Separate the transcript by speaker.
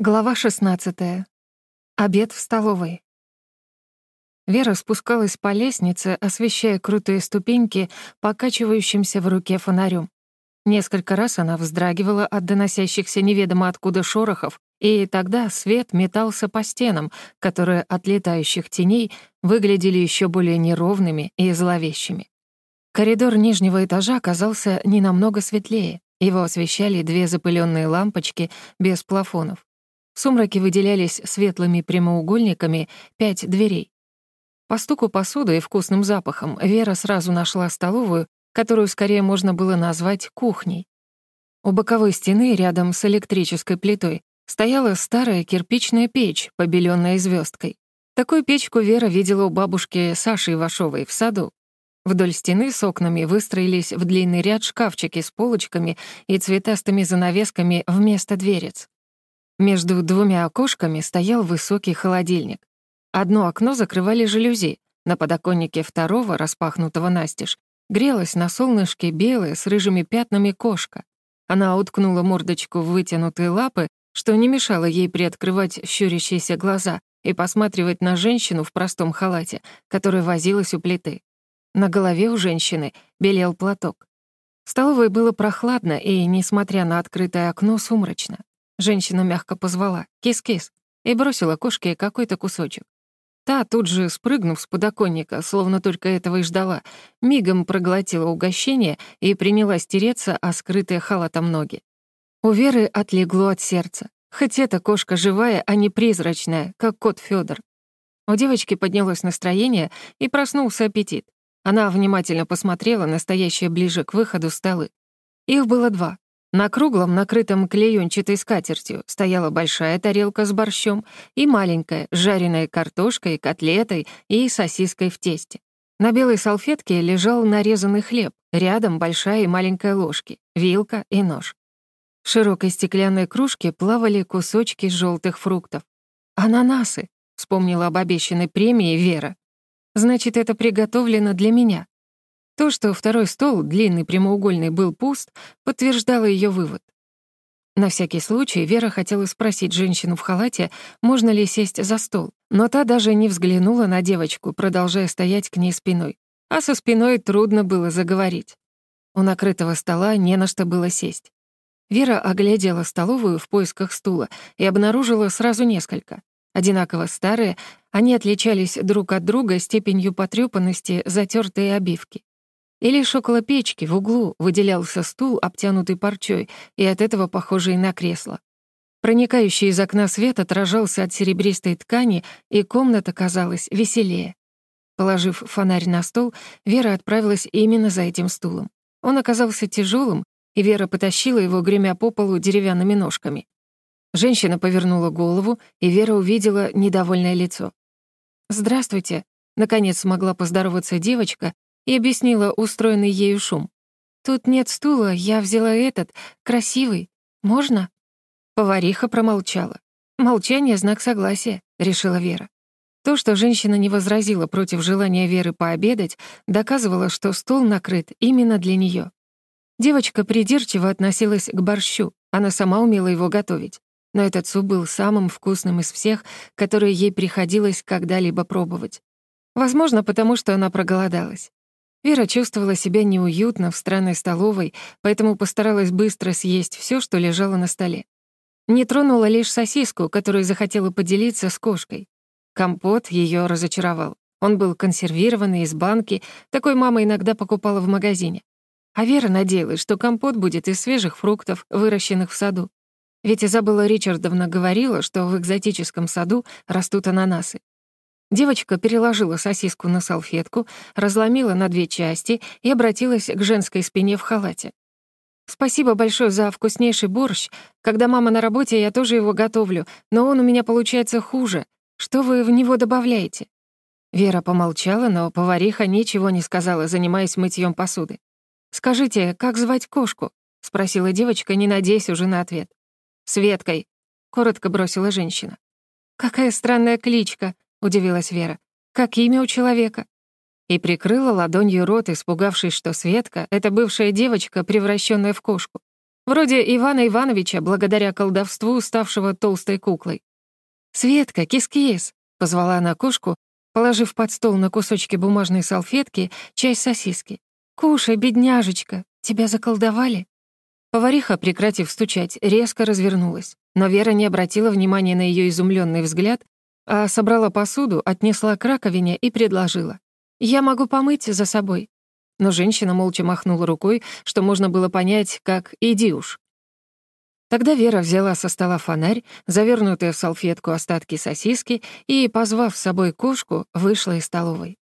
Speaker 1: Глава 16. Обед в столовой. Вера спускалась по лестнице, освещая крутые ступеньки, покачивающимся в руке фонарем. Несколько раз она вздрагивала от доносящихся неведомо откуда шорохов, и тогда свет метался по стенам, которые от летающих теней выглядели еще более неровными и зловещими. Коридор нижнего этажа оказался не намного светлее. Его освещали две запыленные лампочки без плафонов. В сумраке выделялись светлыми прямоугольниками пять дверей. По стуку посуды и вкусным запахам Вера сразу нашла столовую, которую скорее можно было назвать кухней. У боковой стены, рядом с электрической плитой, стояла старая кирпичная печь, побеленная звездкой. Такую печку Вера видела у бабушки Саши Ивашовой в саду. Вдоль стены с окнами выстроились в длинный ряд шкафчики с полочками и цветастыми занавесками вместо дверец. Между двумя окошками стоял высокий холодильник. Одно окно закрывали жалюзи, на подоконнике второго, распахнутого настежь, грелась на солнышке белая с рыжими пятнами кошка. Она уткнула мордочку в вытянутые лапы, что не мешало ей приоткрывать щурящиеся глаза и посматривать на женщину в простом халате, которая возилась у плиты. На голове у женщины белел платок. В столовой было прохладно и, несмотря на открытое окно, сумрачно. Женщина мягко позвала «Кис-кис» и бросила кошке какой-то кусочек. Та, тут же спрыгнув с подоконника, словно только этого и ждала, мигом проглотила угощение и принялась тереться о скрытые халатом ноги. У Веры отлегло от сердца. Хоть эта кошка живая, а не призрачная, как кот Фёдор. У девочки поднялось настроение и проснулся аппетит. Она внимательно посмотрела на стоящие ближе к выходу столы. Их было два. На круглом, накрытом клеёнчатой скатертью, стояла большая тарелка с борщом и маленькая, с жареной картошкой, котлетой и сосиской в тесте. На белой салфетке лежал нарезанный хлеб, рядом большая и маленькая ложки, вилка и нож. В широкой стеклянной кружке плавали кусочки желтых фруктов. «Ананасы», — вспомнила об обещанной премии Вера. «Значит, это приготовлено для меня. То, что второй стол, длинный прямоугольный, был пуст, подтверждало ее вывод. На всякий случай Вера хотела спросить женщину в халате, можно ли сесть за стол, но та даже не взглянула на девочку, продолжая стоять к ней спиной. А со спиной трудно было заговорить. У накрытого стола не на что было сесть. Вера оглядела столовую в поисках стула и обнаружила сразу несколько. Одинаково старые, они отличались друг от друга степенью потрёпанности затертой обивки. И лишь около печки в углу выделялся стул, обтянутый парчой, и от этого похожий на кресло. Проникающий из окна свет отражался от серебристой ткани, и комната казалась веселее. Положив фонарь на стол, Вера отправилась именно за этим стулом. Он оказался тяжелым, и Вера потащила его, гремя по полу деревянными ножками. Женщина повернула голову, и Вера увидела недовольное лицо. «Здравствуйте», — наконец смогла поздороваться девочка, и объяснила устроенный ею шум. «Тут нет стула, я взяла этот, красивый. Можно?» Повариха промолчала. «Молчание — знак согласия», — решила Вера. То, что женщина не возразила против желания Веры пообедать, доказывало, что стол накрыт именно для нее. Девочка придирчиво относилась к борщу, она сама умела его готовить. Но этот суп был самым вкусным из всех, которые ей приходилось когда-либо пробовать. Возможно, потому что она проголодалась. Вера чувствовала себя неуютно в странной столовой, поэтому постаралась быстро съесть все, что лежало на столе. Не тронула лишь сосиску, которую захотела поделиться с кошкой. Компот ее разочаровал. Он был консервированный из банки, такой мама иногда покупала в магазине. А Вера надеялась, что компот будет из свежих фруктов, выращенных в саду. Ведь Изабелла Ричардовна говорила, что в экзотическом саду растут ананасы. Девочка переложила сосиску на салфетку, разломила на две части и обратилась к женской спине в халате. «Спасибо большое за вкуснейший борщ. Когда мама на работе, я тоже его готовлю, но он у меня получается хуже. Что вы в него добавляете?» Вера помолчала, но повариха ничего не сказала, занимаясь мытьем посуды. «Скажите, как звать кошку?» — спросила девочка, не надеясь уже на ответ. «Светкой», — коротко бросила женщина. «Какая странная кличка», удивилась Вера. «Как имя у человека?» И прикрыла ладонью рот, испугавшись, что Светка — это бывшая девочка, превращенная в кошку. Вроде Ивана Ивановича, благодаря колдовству, ставшего толстой куклой. «Светка, кис-кис!» — позвала она кошку, положив под стол на кусочки бумажной салфетки часть сосиски. «Кушай, бедняжечка, тебя заколдовали?» Повариха, прекратив стучать, резко развернулась, но Вера не обратила внимания на ее изумленный взгляд, а собрала посуду, отнесла к раковине и предложила. «Я могу помыть за собой». Но женщина молча махнула рукой, что можно было понять, как «иди уж». Тогда Вера взяла со стола фонарь, завернутые в салфетку остатки сосиски и, позвав с собой кошку, вышла из столовой.